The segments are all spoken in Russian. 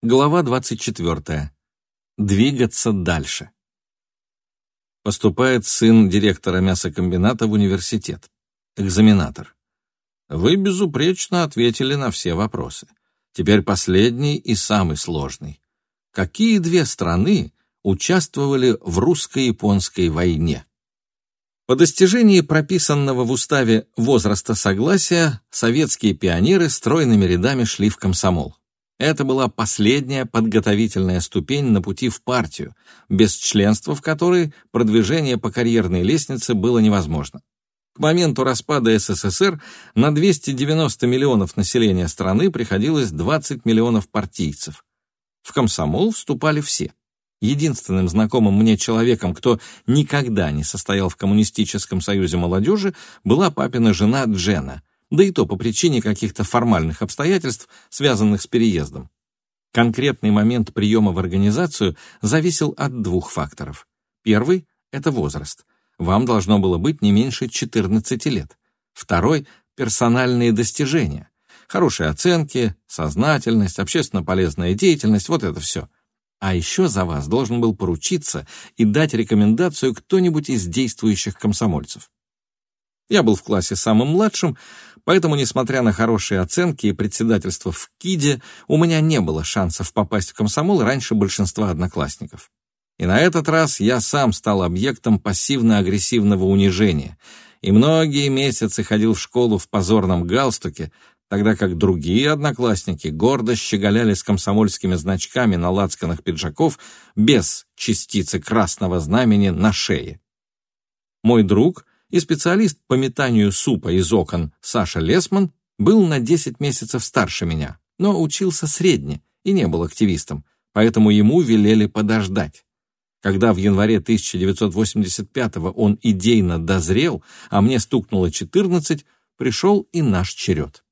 Глава 24. Двигаться дальше. Поступает сын директора мясокомбината в университет. Экзаменатор. Вы безупречно ответили на все вопросы. Теперь последний и самый сложный. Какие две страны участвовали в русско-японской войне? По достижении прописанного в уставе возраста согласия советские пионеры стройными рядами шли в комсомол. Это была последняя подготовительная ступень на пути в партию, без членства в которой продвижение по карьерной лестнице было невозможно. К моменту распада СССР на 290 миллионов населения страны приходилось 20 миллионов партийцев. В комсомол вступали все. Единственным знакомым мне человеком, кто никогда не состоял в Коммунистическом союзе молодежи, была папина жена Джена – да и то по причине каких-то формальных обстоятельств, связанных с переездом. Конкретный момент приема в организацию зависел от двух факторов. Первый — это возраст. Вам должно было быть не меньше 14 лет. Второй — персональные достижения. Хорошие оценки, сознательность, общественно полезная деятельность — вот это все. А еще за вас должен был поручиться и дать рекомендацию кто-нибудь из действующих комсомольцев. Я был в классе самым младшим, поэтому, несмотря на хорошие оценки и председательство в КИДе, у меня не было шансов попасть в комсомол раньше большинства одноклассников. И на этот раз я сам стал объектом пассивно-агрессивного унижения, и многие месяцы ходил в школу в позорном галстуке, тогда как другие одноклассники гордо щеголяли с комсомольскими значками на лацканах пиджаков без частицы красного знамени на шее. Мой друг и специалист по метанию супа из окон Саша Лесман был на 10 месяцев старше меня, но учился средне и не был активистом, поэтому ему велели подождать. Когда в январе 1985-го он идейно дозрел, а мне стукнуло 14, пришел и наш черед.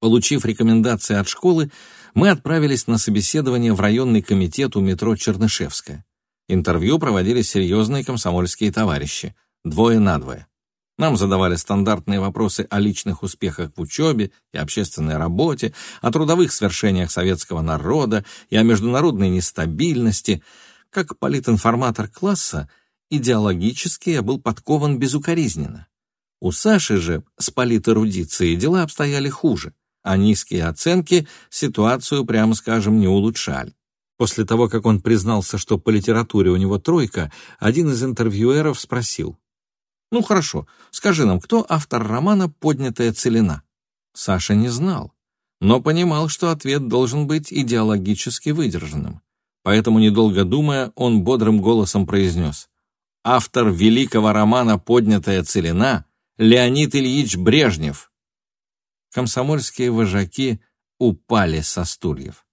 Получив рекомендации от школы, мы отправились на собеседование в районный комитет у метро Чернышевская. Интервью проводили серьезные комсомольские товарищи двое на двое. Нам задавали стандартные вопросы о личных успехах в учебе и общественной работе, о трудовых свершениях советского народа и о международной нестабильности. Как политинформатор класса, идеологически я был подкован безукоризненно. У Саши же с политэрудицией дела обстояли хуже, а низкие оценки ситуацию, прямо скажем, не улучшали. После того, как он признался, что по литературе у него тройка, один из интервьюеров спросил, ну хорошо, скажи нам, кто автор романа «Поднятая целина»?» Саша не знал, но понимал, что ответ должен быть идеологически выдержанным. Поэтому, недолго думая, он бодрым голосом произнес «Автор великого романа «Поднятая целина» Леонид Ильич Брежнев». Комсомольские вожаки упали со стульев.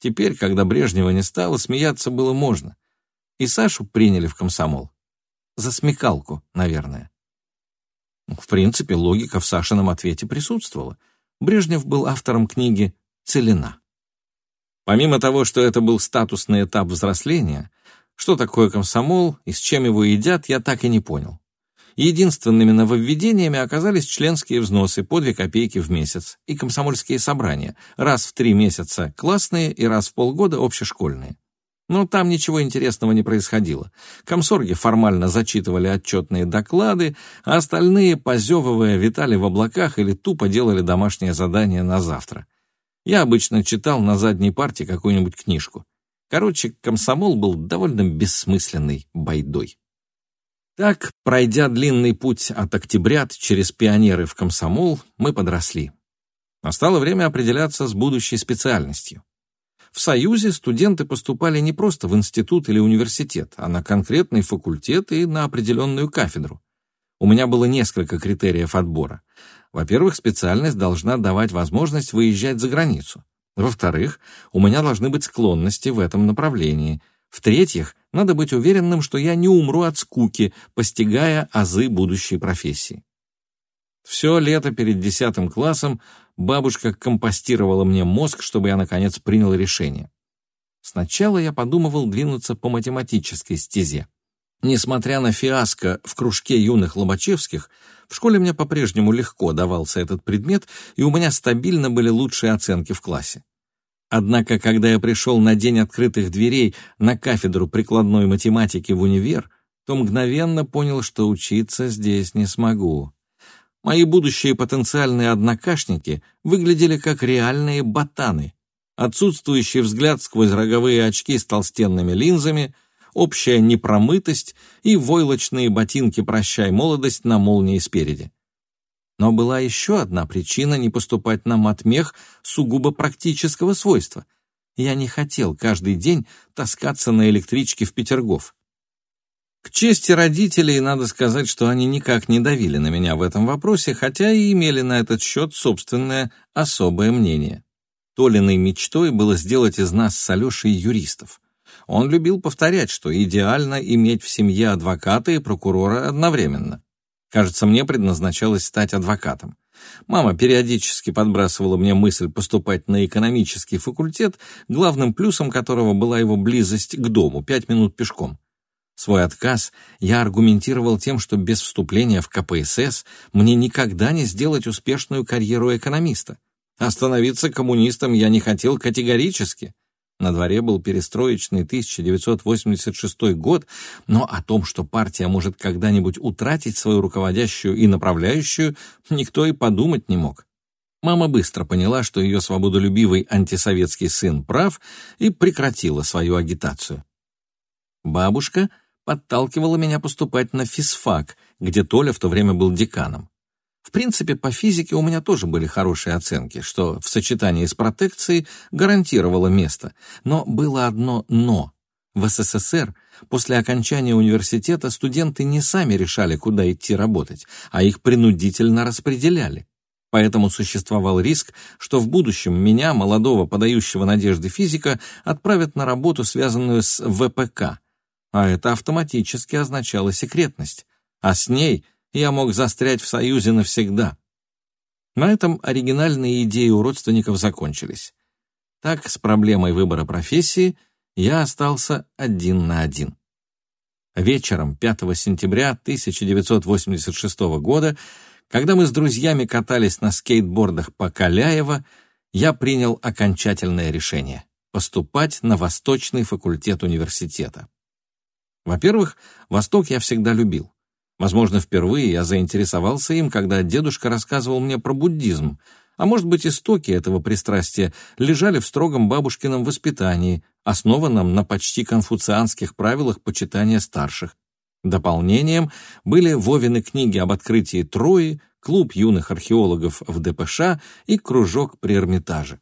Теперь, когда Брежнева не стало, смеяться было можно. И Сашу приняли в комсомол за смекалку, наверное. В принципе, логика в Сашином ответе присутствовала. Брежнев был автором книги «Целина». Помимо того, что это был статусный этап взросления, что такое комсомол и с чем его едят, я так и не понял. Единственными нововведениями оказались членские взносы по 2 копейки в месяц и комсомольские собрания, раз в три месяца классные и раз в полгода общешкольные. Но там ничего интересного не происходило. Комсорги формально зачитывали отчетные доклады, а остальные, позевывая, витали в облаках или тупо делали домашнее задание на завтра. Я обычно читал на задней парте какую-нибудь книжку. Короче, комсомол был довольно бессмысленной байдой. Так, пройдя длинный путь от октябрят через пионеры в комсомол, мы подросли. Настало время определяться с будущей специальностью. В Союзе студенты поступали не просто в институт или университет, а на конкретный факультет и на определенную кафедру. У меня было несколько критериев отбора. Во-первых, специальность должна давать возможность выезжать за границу. Во-вторых, у меня должны быть склонности в этом направлении. В-третьих, надо быть уверенным, что я не умру от скуки, постигая азы будущей профессии. Все лето перед десятым классом бабушка компостировала мне мозг, чтобы я, наконец, принял решение. Сначала я подумывал двинуться по математической стезе. Несмотря на фиаско в кружке юных Лобачевских, в школе мне по-прежнему легко давался этот предмет, и у меня стабильно были лучшие оценки в классе. Однако, когда я пришел на день открытых дверей на кафедру прикладной математики в универ, то мгновенно понял, что учиться здесь не смогу. Мои будущие потенциальные однокашники выглядели как реальные ботаны. Отсутствующий взгляд сквозь роговые очки с толстенными линзами, общая непромытость и войлочные ботинки «Прощай, молодость» на молнии спереди. Но была еще одна причина не поступать на матмех сугубо практического свойства. Я не хотел каждый день таскаться на электричке в Петергоф. К чести родителей надо сказать, что они никак не давили на меня в этом вопросе, хотя и имели на этот счет собственное особое мнение. Толиной мечтой было сделать из нас с Алешей юристов. Он любил повторять, что идеально иметь в семье адвоката и прокурора одновременно. Кажется, мне предназначалось стать адвокатом. Мама периодически подбрасывала мне мысль поступать на экономический факультет, главным плюсом которого была его близость к дому, пять минут пешком. Свой отказ я аргументировал тем, что без вступления в КПСС мне никогда не сделать успешную карьеру экономиста. Остановиться коммунистом я не хотел категорически. На дворе был перестроечный 1986 год, но о том, что партия может когда-нибудь утратить свою руководящую и направляющую, никто и подумать не мог. Мама быстро поняла, что ее свободолюбивый антисоветский сын прав, и прекратила свою агитацию. Бабушка подталкивала меня поступать на физфак, где Толя в то время был деканом. В принципе, по физике у меня тоже были хорошие оценки, что в сочетании с протекцией гарантировало место. Но было одно «но». В СССР после окончания университета студенты не сами решали, куда идти работать, а их принудительно распределяли. Поэтому существовал риск, что в будущем меня, молодого подающего надежды физика, отправят на работу, связанную с ВПК. А это автоматически означало секретность. А с ней — я мог застрять в Союзе навсегда. На этом оригинальные идеи у родственников закончились. Так, с проблемой выбора профессии я остался один на один. Вечером 5 сентября 1986 года, когда мы с друзьями катались на скейтбордах по Каляево, я принял окончательное решение — поступать на Восточный факультет университета. Во-первых, Восток я всегда любил. Возможно, впервые я заинтересовался им, когда дедушка рассказывал мне про буддизм, а может быть, истоки этого пристрастия лежали в строгом бабушкином воспитании, основанном на почти конфуцианских правилах почитания старших. Дополнением были Вовины книги об открытии Трои, клуб юных археологов в ДПШ и кружок при Эрмитаже.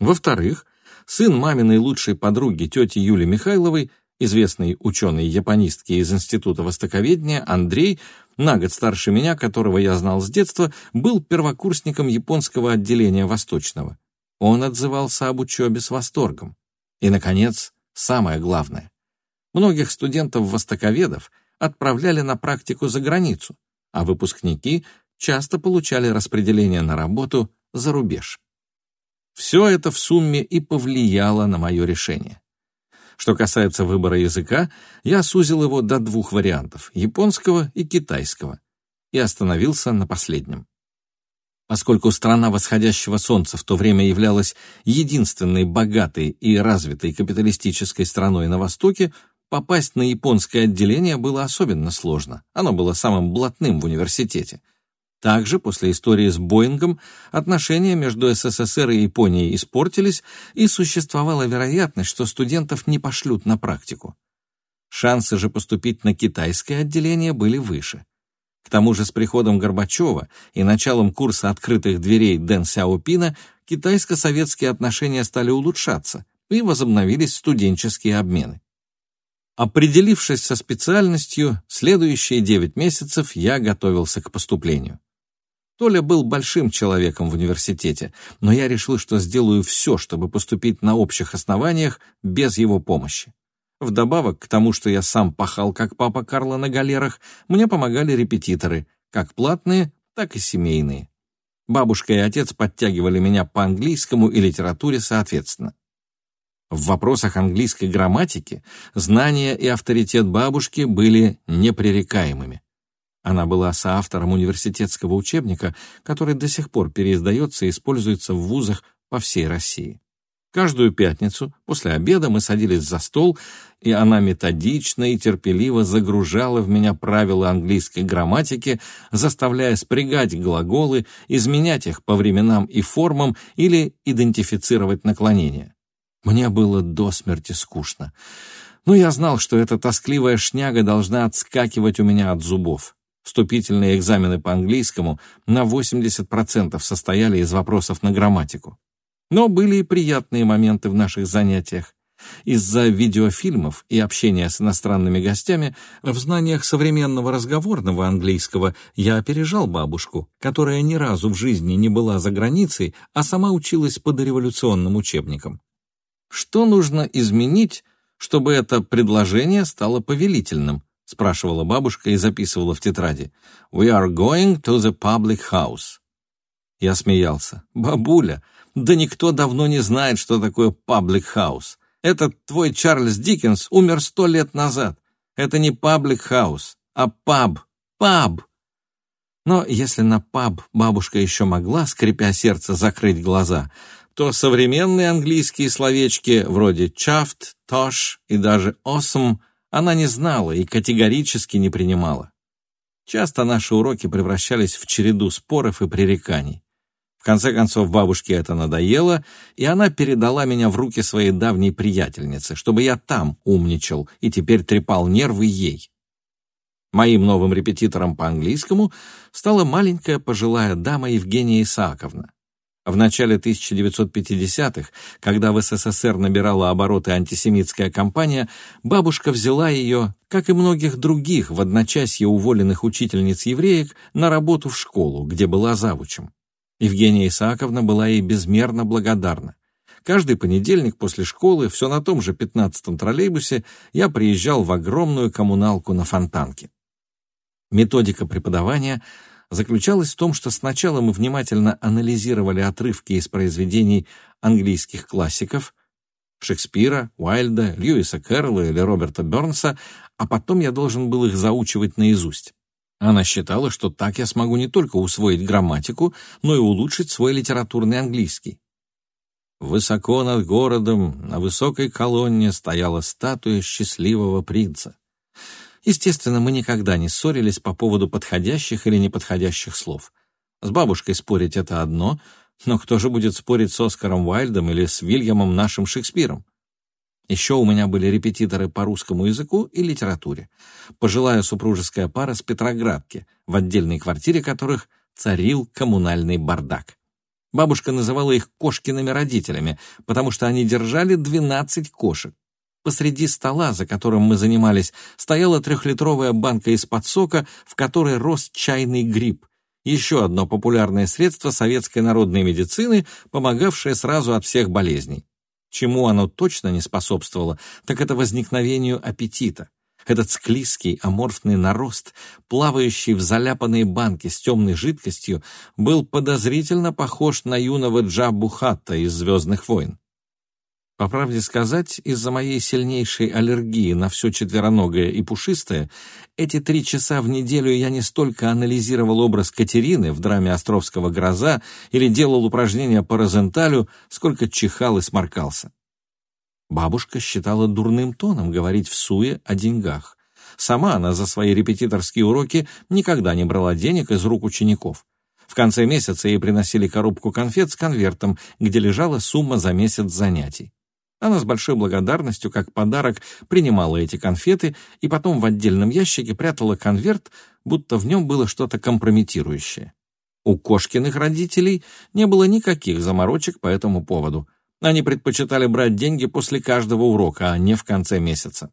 Во-вторых, сын маминой лучшей подруги, тети Юли Михайловой, Известный ученый-японистки из Института Востоковедения Андрей, на год старше меня, которого я знал с детства, был первокурсником японского отделения Восточного. Он отзывался об учебе с восторгом. И, наконец, самое главное. Многих студентов-востоковедов отправляли на практику за границу, а выпускники часто получали распределение на работу за рубеж. Все это в сумме и повлияло на мое решение. Что касается выбора языка, я сузил его до двух вариантов — японского и китайского, и остановился на последнем. Поскольку страна восходящего солнца в то время являлась единственной богатой и развитой капиталистической страной на Востоке, попасть на японское отделение было особенно сложно. Оно было самым блатным в университете — также после истории с Боингом отношения между СССР и Японией испортились, и существовала вероятность, что студентов не пошлют на практику. Шансы же поступить на китайское отделение были выше. К тому же с приходом Горбачева и началом курса открытых дверей Дэн Сяопина китайско-советские отношения стали улучшаться, и возобновились студенческие обмены. Определившись со специальностью, следующие девять месяцев я готовился к поступлению. Толя был большим человеком в университете, но я решил, что сделаю все, чтобы поступить на общих основаниях без его помощи. Вдобавок к тому, что я сам пахал, как папа Карла на галерах, мне помогали репетиторы, как платные, так и семейные. Бабушка и отец подтягивали меня по английскому и литературе соответственно. В вопросах английской грамматики знания и авторитет бабушки были непререкаемыми. Она была соавтором университетского учебника, который до сих пор переиздается и используется в вузах по всей России. Каждую пятницу после обеда мы садились за стол, и она методично и терпеливо загружала в меня правила английской грамматики, заставляя спрягать глаголы, изменять их по временам и формам или идентифицировать наклонения. Мне было до смерти скучно. Но я знал, что эта тоскливая шняга должна отскакивать у меня от зубов. Вступительные экзамены по английскому на 80% состояли из вопросов на грамматику. Но были и приятные моменты в наших занятиях. Из-за видеофильмов и общения с иностранными гостями в знаниях современного разговорного английского я опережал бабушку, которая ни разу в жизни не была за границей, а сама училась по дореволюционным учебникам. Что нужно изменить, чтобы это предложение стало повелительным? Спрашивала бабушка и записывала в тетради. We are going to the public house. Я смеялся. Бабуля, да никто давно не знает, что такое public house. Этот твой Чарльз Диккенс умер сто лет назад. Это не public house, а паб. Паб. Но если на паб бабушка еще могла, скрепя сердце, закрыть глаза, то современные английские словечки вроде «чафт», «тош» и даже «осм» она не знала и категорически не принимала. Часто наши уроки превращались в череду споров и пререканий конце концов, бабушке это надоело, и она передала меня в руки своей давней приятельницы, чтобы я там умничал и теперь трепал нервы ей. Моим новым репетитором по английскому стала маленькая пожилая дама Евгения Исааковна. В начале 1950-х, когда в СССР набирала обороты антисемитская кампания, бабушка взяла ее, как и многих других в одночасье уволенных учительниц-евреек, на работу в школу, где была завучем. Евгения Исааковна была ей безмерно благодарна. Каждый понедельник после школы, все на том же пятнадцатом троллейбусе, я приезжал в огромную коммуналку на Фонтанке. Методика преподавания заключалась в том, что сначала мы внимательно анализировали отрывки из произведений английских классиков Шекспира, Уайльда, Льюиса Кэрролла или Роберта Бернса, а потом я должен был их заучивать наизусть. Она считала, что так я смогу не только усвоить грамматику, но и улучшить свой литературный английский. Высоко над городом, на высокой колонне, стояла статуя счастливого принца. Естественно, мы никогда не ссорились по поводу подходящих или неподходящих слов. С бабушкой спорить — это одно, но кто же будет спорить с Оскаром Уайльдом или с Вильямом нашим Шекспиром? Еще у меня были репетиторы по русскому языку и литературе. Пожилая супружеская пара с Петроградки, в отдельной квартире которых царил коммунальный бардак. Бабушка называла их кошкиными родителями, потому что они держали 12 кошек. Посреди стола, за которым мы занимались, стояла трехлитровая банка из-под сока, в которой рос чайный гриб. Еще одно популярное средство советской народной медицины, помогавшее сразу от всех болезней. Чему оно точно не способствовало, так это возникновению аппетита. Этот склизкий аморфный нарост, плавающий в заляпанной банке с темной жидкостью, был подозрительно похож на юного Джабу Хатта из «Звездных войн». По правде сказать, из-за моей сильнейшей аллергии на все четвероногое и пушистое, эти три часа в неделю я не столько анализировал образ Катерины в драме Островского «Гроза» или делал упражнения по Розенталю, сколько чихал и сморкался. Бабушка считала дурным тоном говорить в суе о деньгах. Сама она за свои репетиторские уроки никогда не брала денег из рук учеников. В конце месяца ей приносили коробку конфет с конвертом, где лежала сумма за месяц занятий. Она с большой благодарностью, как подарок, принимала эти конфеты и потом в отдельном ящике прятала конверт, будто в нем было что-то компрометирующее. У Кошкиных родителей не было никаких заморочек по этому поводу. Они предпочитали брать деньги после каждого урока, а не в конце месяца.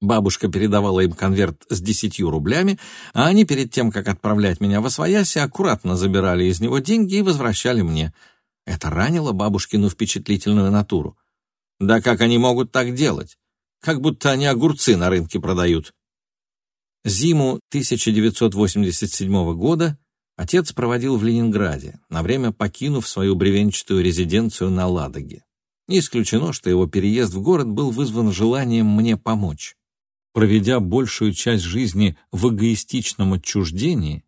Бабушка передавала им конверт с десятью рублями, а они перед тем, как отправлять меня в Освояси, аккуратно забирали из него деньги и возвращали мне. Это ранило бабушкину впечатлительную натуру. Да как они могут так делать? Как будто они огурцы на рынке продают. Зиму 1987 года отец проводил в Ленинграде, на время покинув свою бревенчатую резиденцию на Ладоге. Не исключено, что его переезд в город был вызван желанием мне помочь. Проведя большую часть жизни в эгоистичном отчуждении,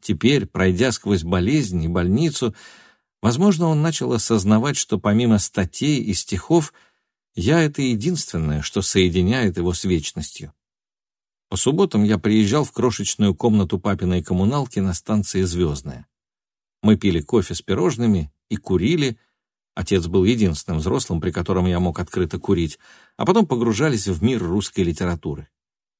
теперь, пройдя сквозь болезнь и больницу, Возможно, он начал осознавать, что помимо статей и стихов, я — это единственное, что соединяет его с вечностью. По субботам я приезжал в крошечную комнату папиной коммуналки на станции «Звездная». Мы пили кофе с пирожными и курили. Отец был единственным взрослым, при котором я мог открыто курить, а потом погружались в мир русской литературы.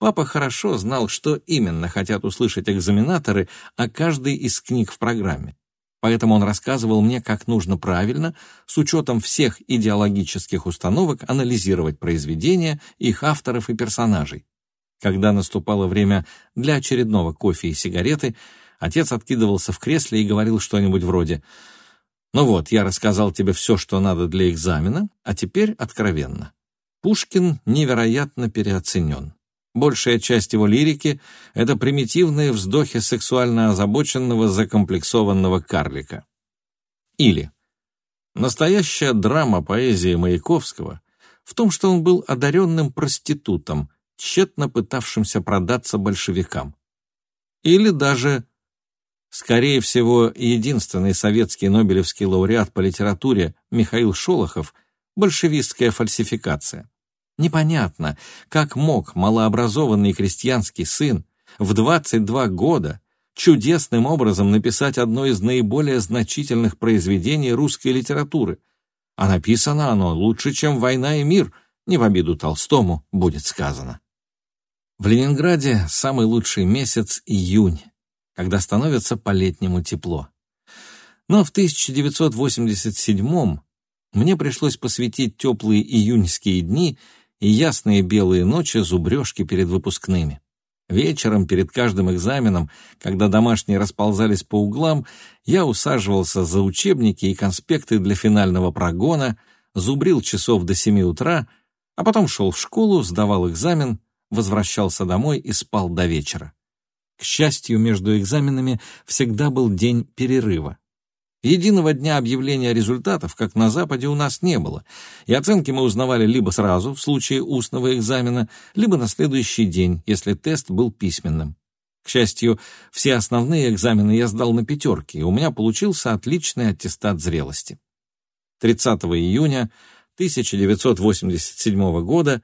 Папа хорошо знал, что именно хотят услышать экзаменаторы о каждой из книг в программе. Поэтому он рассказывал мне, как нужно правильно, с учетом всех идеологических установок, анализировать произведения, их авторов и персонажей. Когда наступало время для очередного кофе и сигареты, отец откидывался в кресле и говорил что-нибудь вроде «Ну вот, я рассказал тебе все, что надо для экзамена, а теперь откровенно. Пушкин невероятно переоценен. Большая часть его лирики — это примитивные вздохи сексуально озабоченного, закомплексованного карлика. Или настоящая драма поэзии Маяковского в том, что он был одаренным проститутом, тщетно пытавшимся продаться большевикам. Или даже, скорее всего, единственный советский нобелевский лауреат по литературе Михаил Шолохов — большевистская фальсификация. Непонятно, как мог малообразованный крестьянский сын в 22 года чудесным образом написать одно из наиболее значительных произведений русской литературы. А написано оно лучше, чем «Война и мир», не в обиду Толстому будет сказано. В Ленинграде самый лучший месяц — июнь, когда становится по-летнему тепло. Но в 1987 мне пришлось посвятить теплые июньские дни и ясные белые ночи зубрежки перед выпускными. Вечером, перед каждым экзаменом, когда домашние расползались по углам, я усаживался за учебники и конспекты для финального прогона, зубрил часов до семи утра, а потом шел в школу, сдавал экзамен, возвращался домой и спал до вечера. К счастью, между экзаменами всегда был день перерыва. Единого дня объявления результатов, как на Западе, у нас не было, и оценки мы узнавали либо сразу, в случае устного экзамена, либо на следующий день, если тест был письменным. К счастью, все основные экзамены я сдал на пятерки, и у меня получился отличный аттестат зрелости. 30 июня 1987 года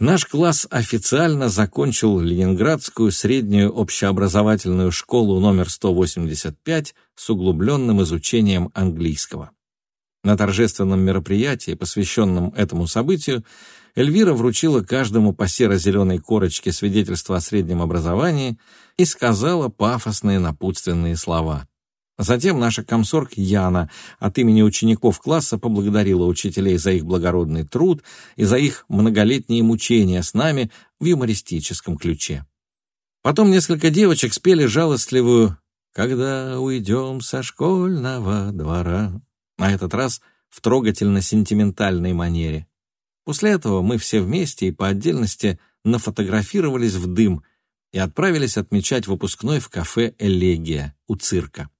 Наш класс официально закончил Ленинградскую среднюю общеобразовательную школу номер 185 с углубленным изучением английского. На торжественном мероприятии, посвященном этому событию, Эльвира вручила каждому по серо-зеленой корочке свидетельство о среднем образовании и сказала пафосные напутственные слова. Затем наша комсорг Яна от имени учеников класса поблагодарила учителей за их благородный труд и за их многолетние мучения с нами в юмористическом ключе. Потом несколько девочек спели жалостливую «Когда уйдем со школьного двора», на этот раз в трогательно-сентиментальной манере. После этого мы все вместе и по отдельности нафотографировались в дым и отправились отмечать выпускной в кафе «Элегия» у цирка.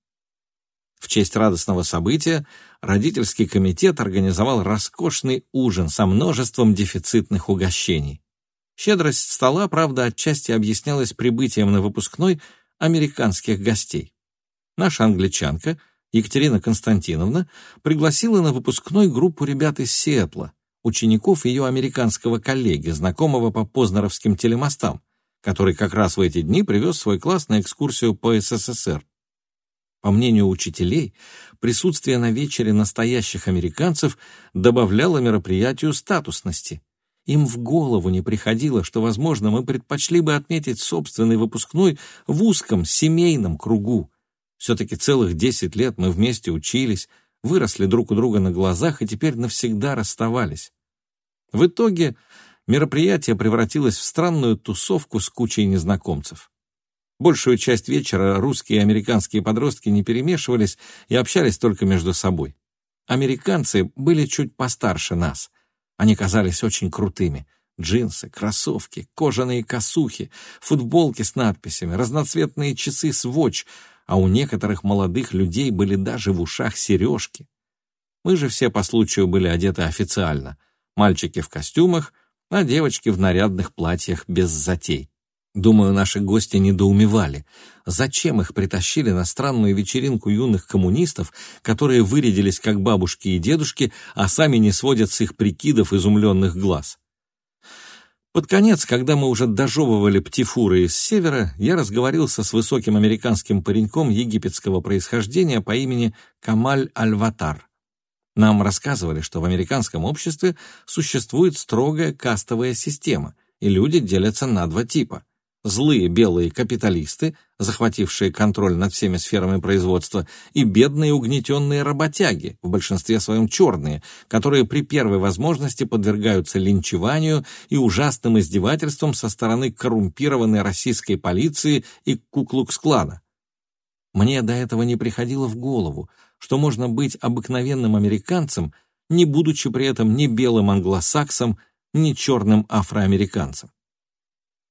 В честь радостного события родительский комитет организовал роскошный ужин со множеством дефицитных угощений. Щедрость стола, правда, отчасти объяснялась прибытием на выпускной американских гостей. Наша англичанка, Екатерина Константиновна, пригласила на выпускной группу ребят из Сиэтла, учеников ее американского коллеги, знакомого по Познеровским телемостам, который как раз в эти дни привез свой класс на экскурсию по СССР. По мнению учителей, присутствие на вечере настоящих американцев добавляло мероприятию статусности. Им в голову не приходило, что, возможно, мы предпочли бы отметить собственный выпускной в узком семейном кругу. Все-таки целых десять лет мы вместе учились, выросли друг у друга на глазах и теперь навсегда расставались. В итоге мероприятие превратилось в странную тусовку с кучей незнакомцев. Большую часть вечера русские и американские подростки не перемешивались и общались только между собой. Американцы были чуть постарше нас. Они казались очень крутыми. Джинсы, кроссовки, кожаные косухи, футболки с надписями, разноцветные часы с Watch, а у некоторых молодых людей были даже в ушах сережки. Мы же все по случаю были одеты официально. Мальчики в костюмах, а девочки в нарядных платьях без затей. Думаю, наши гости недоумевали, зачем их притащили на странную вечеринку юных коммунистов, которые вырядились как бабушки и дедушки, а сами не сводят с их прикидов изумленных глаз. Под конец, когда мы уже дожевывали птифуры из севера, я разговорился с высоким американским пареньком египетского происхождения по имени Камаль Аль-Ватар. Нам рассказывали, что в американском обществе существует строгая кастовая система, и люди делятся на два типа – злые белые капиталисты, захватившие контроль над всеми сферами производства, и бедные угнетенные работяги, в большинстве своем черные, которые при первой возможности подвергаются линчеванию и ужасным издевательствам со стороны коррумпированной российской полиции и Куклукс-клана. Мне до этого не приходило в голову, что можно быть обыкновенным американцем, не будучи при этом ни белым англосаксом, ни черным афроамериканцем.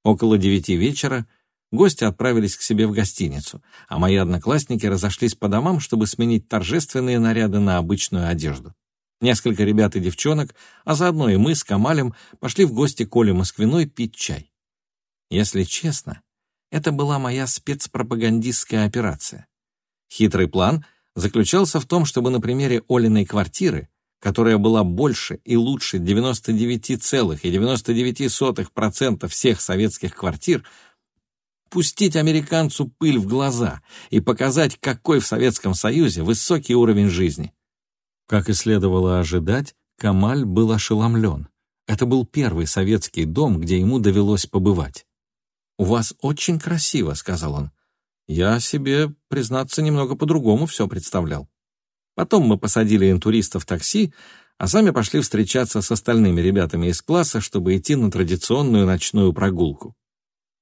Около девяти вечера гости отправились к себе в гостиницу, а мои одноклассники разошлись по домам, чтобы сменить торжественные наряды на обычную одежду. Несколько ребят и девчонок, а заодно и мы с Камалем пошли в гости к Москвиной пить чай. Если честно, это была моя спецпропагандистская операция. Хитрый план заключался в том, чтобы на примере Олиной квартиры которая была больше и лучше 99,99% всех советских квартир, пустить американцу пыль в глаза и показать, какой в Советском Союзе высокий уровень жизни. Как и следовало ожидать, Камаль был ошеломлен. Это был первый советский дом, где ему довелось побывать. «У вас очень красиво», — сказал он. «Я себе, признаться, немного по-другому все представлял». Потом мы посадили интуриста в такси, а сами пошли встречаться с остальными ребятами из класса, чтобы идти на традиционную ночную прогулку.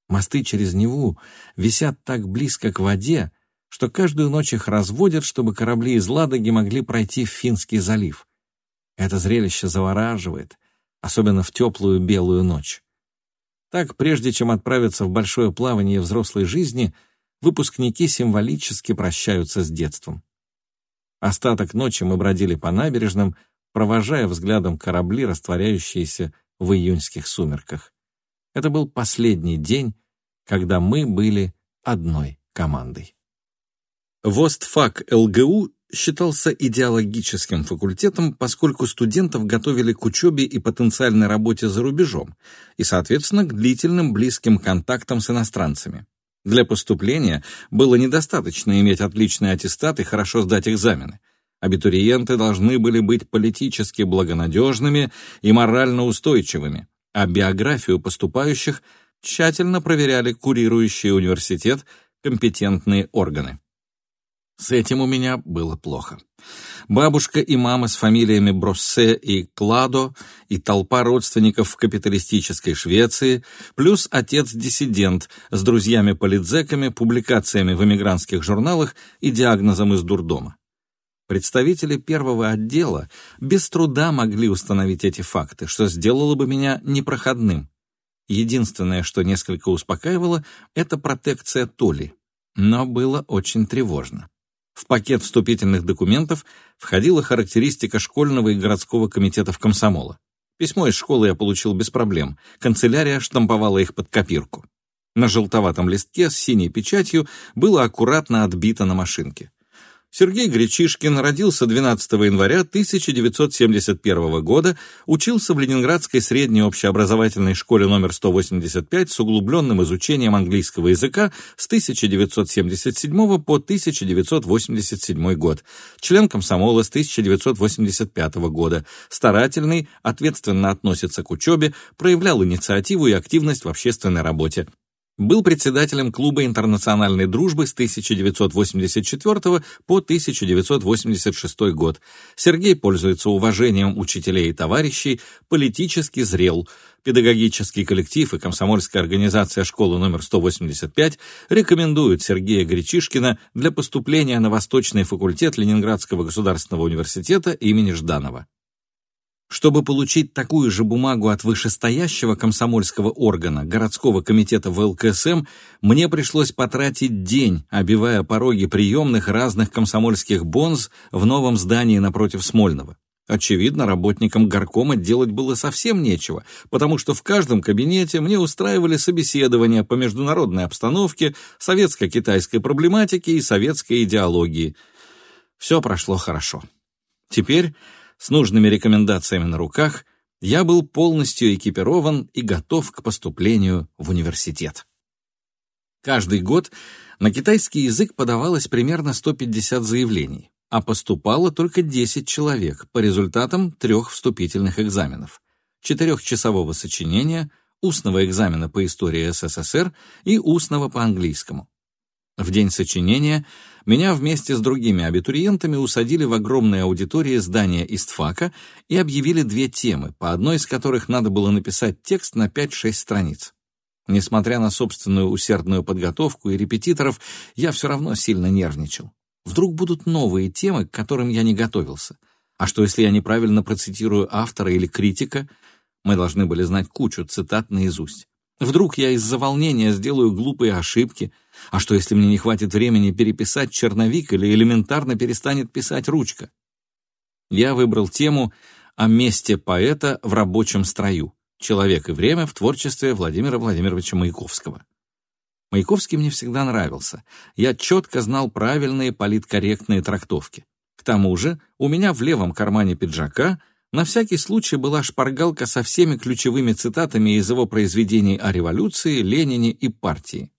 Мосты через Неву висят так близко к воде, что каждую ночь их разводят, чтобы корабли из Ладоги могли пройти в Финский залив. Это зрелище завораживает, особенно в теплую белую ночь. Так, прежде чем отправиться в большое плавание взрослой жизни, выпускники символически прощаются с детством. Остаток ночи мы бродили по набережным, провожая взглядом корабли, растворяющиеся в июньских сумерках. Это был последний день, когда мы были одной командой. ВОСТФАК ЛГУ считался идеологическим факультетом, поскольку студентов готовили к учебе и потенциальной работе за рубежом, и, соответственно, к длительным близким контактам с иностранцами. Для поступления было недостаточно иметь отличный аттестат и хорошо сдать экзамены. Абитуриенты должны были быть политически благонадежными и морально устойчивыми, а биографию поступающих тщательно проверяли курирующие университет компетентные органы. С этим у меня было плохо. Бабушка и мама с фамилиями Броссе и Кладо и толпа родственников в капиталистической Швеции, плюс отец-диссидент с друзьями-политзеками, публикациями в эмигрантских журналах и диагнозом из дурдома. Представители первого отдела без труда могли установить эти факты, что сделало бы меня непроходным. Единственное, что несколько успокаивало, это протекция Толи, но было очень тревожно. В пакет вступительных документов входила характеристика школьного и городского комитетов комсомола. Письмо из школы я получил без проблем. Канцелярия штамповала их под копирку. На желтоватом листке с синей печатью было аккуратно отбито на машинке. Сергей Гречишкин родился 12 января 1971 года, учился в Ленинградской средней общеобразовательной школе номер 185 с углубленным изучением английского языка с 1977 по 1987 год, член комсомола с 1985 года, старательный, ответственно относится к учебе, проявлял инициативу и активность в общественной работе. Был председателем клуба интернациональной дружбы с 1984 по 1986 год. Сергей пользуется уважением учителей и товарищей, политически зрел. Педагогический коллектив и комсомольская организация школы номер 185 рекомендуют Сергея Гречишкина для поступления на Восточный факультет Ленинградского государственного университета имени Жданова. Чтобы получить такую же бумагу от вышестоящего комсомольского органа, городского комитета ВЛКСМ, мне пришлось потратить день, обивая пороги приемных разных комсомольских бонз в новом здании напротив Смольного. Очевидно, работникам горкома делать было совсем нечего, потому что в каждом кабинете мне устраивали собеседования по международной обстановке, советско-китайской проблематике и советской идеологии. Все прошло хорошо. Теперь, с нужными рекомендациями на руках, я был полностью экипирован и готов к поступлению в университет. Каждый год на китайский язык подавалось примерно 150 заявлений а поступало только 10 человек по результатам трех вступительных экзаменов, четырехчасового сочинения, устного экзамена по истории СССР и устного по английскому. В день сочинения меня вместе с другими абитуриентами усадили в огромной аудитории здания ИСТФАКа и объявили две темы, по одной из которых надо было написать текст на 5-6 страниц. Несмотря на собственную усердную подготовку и репетиторов, я все равно сильно нервничал. Вдруг будут новые темы, к которым я не готовился. А что, если я неправильно процитирую автора или критика? Мы должны были знать кучу цитат наизусть. Вдруг я из-за волнения сделаю глупые ошибки. А что, если мне не хватит времени переписать черновик или элементарно перестанет писать ручка? Я выбрал тему о месте поэта в рабочем строю. Человек и время в творчестве Владимира Владимировича Маяковского. Маяковский мне всегда нравился. Я четко знал правильные политкорректные трактовки. К тому же у меня в левом кармане пиджака на всякий случай была шпаргалка со всеми ключевыми цитатами из его произведений о революции, Ленине и партии.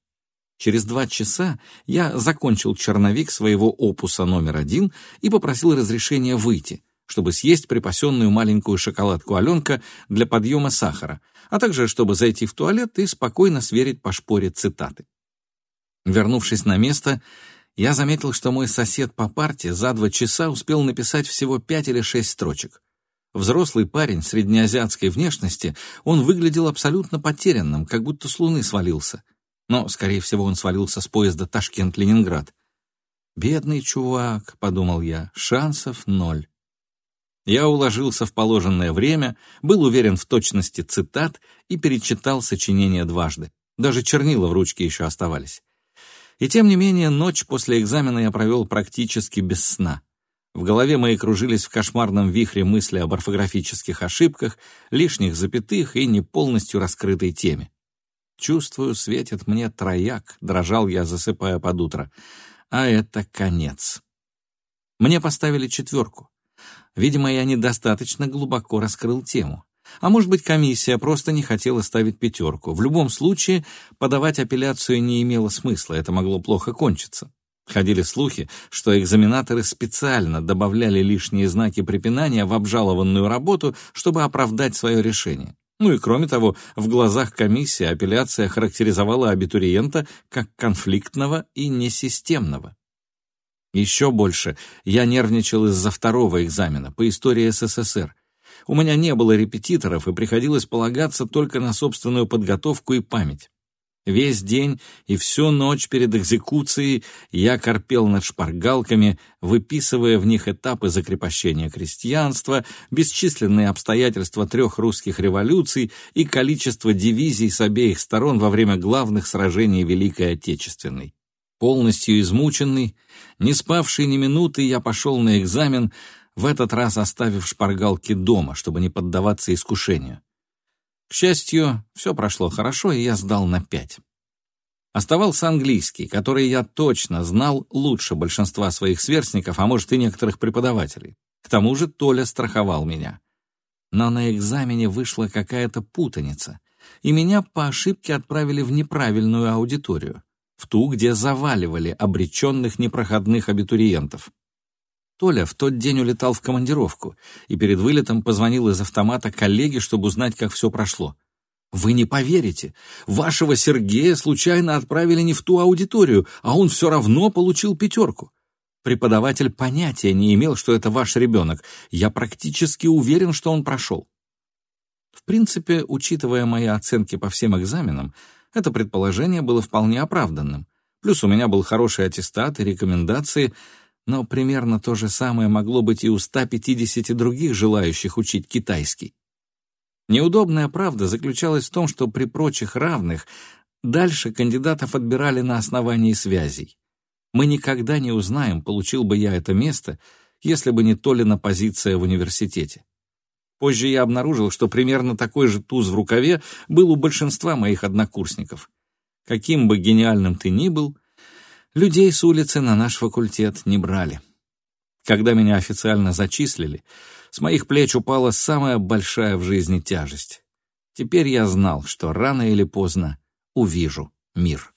Через два часа я закончил черновик своего опуса номер один и попросил разрешения выйти, чтобы съесть припасенную маленькую шоколадку Аленка для подъема сахара, а также чтобы зайти в туалет и спокойно сверить по шпоре цитаты. Вернувшись на место, я заметил, что мой сосед по парте за два часа успел написать всего пять или шесть строчек. Взрослый парень среднеазиатской внешности, он выглядел абсолютно потерянным, как будто с луны свалился. Но, скорее всего, он свалился с поезда Ташкент-Ленинград. «Бедный чувак», — подумал я, — «шансов ноль». Я уложился в положенное время, был уверен в точности цитат и перечитал сочинение дважды. Даже чернила в ручке еще оставались. И тем не менее, ночь после экзамена я провел практически без сна. В голове моей кружились в кошмарном вихре мысли об орфографических ошибках, лишних запятых и не полностью раскрытой теме. «Чувствую, светит мне трояк», — дрожал я, засыпая под утро. А это конец. Мне поставили четверку. Видимо, я недостаточно глубоко раскрыл тему. А может быть, комиссия просто не хотела ставить пятерку. В любом случае, подавать апелляцию не имело смысла, это могло плохо кончиться. Ходили слухи, что экзаменаторы специально добавляли лишние знаки препинания в обжалованную работу, чтобы оправдать свое решение. Ну и кроме того, в глазах комиссии апелляция характеризовала абитуриента как конфликтного и несистемного. Еще больше я нервничал из-за второго экзамена по истории СССР. У меня не было репетиторов, и приходилось полагаться только на собственную подготовку и память. Весь день и всю ночь перед экзекуцией я корпел над шпаргалками, выписывая в них этапы закрепощения крестьянства, бесчисленные обстоятельства трех русских революций и количество дивизий с обеих сторон во время главных сражений Великой Отечественной. Полностью измученный, не спавший ни минуты, я пошел на экзамен, в этот раз оставив шпаргалки дома, чтобы не поддаваться искушению. К счастью, все прошло хорошо, и я сдал на пять. Оставался английский, который я точно знал лучше большинства своих сверстников, а может и некоторых преподавателей. К тому же Толя страховал меня. Но на экзамене вышла какая-то путаница, и меня по ошибке отправили в неправильную аудиторию в ту, где заваливали обреченных непроходных абитуриентов. Толя в тот день улетал в командировку и перед вылетом позвонил из автомата коллеге, чтобы узнать, как все прошло. «Вы не поверите, вашего Сергея случайно отправили не в ту аудиторию, а он все равно получил пятерку. Преподаватель понятия не имел, что это ваш ребенок. Я практически уверен, что он прошел». В принципе, учитывая мои оценки по всем экзаменам, это предположение было вполне оправданным. Плюс у меня был хороший аттестат и рекомендации, но примерно то же самое могло быть и у 150 других желающих учить китайский. Неудобная правда заключалась в том, что при прочих равных дальше кандидатов отбирали на основании связей. Мы никогда не узнаем, получил бы я это место, если бы не Толина позиция в университете. Позже я обнаружил, что примерно такой же туз в рукаве был у большинства моих однокурсников. Каким бы гениальным ты ни был, людей с улицы на наш факультет не брали. Когда меня официально зачислили, с моих плеч упала самая большая в жизни тяжесть. Теперь я знал, что рано или поздно увижу мир.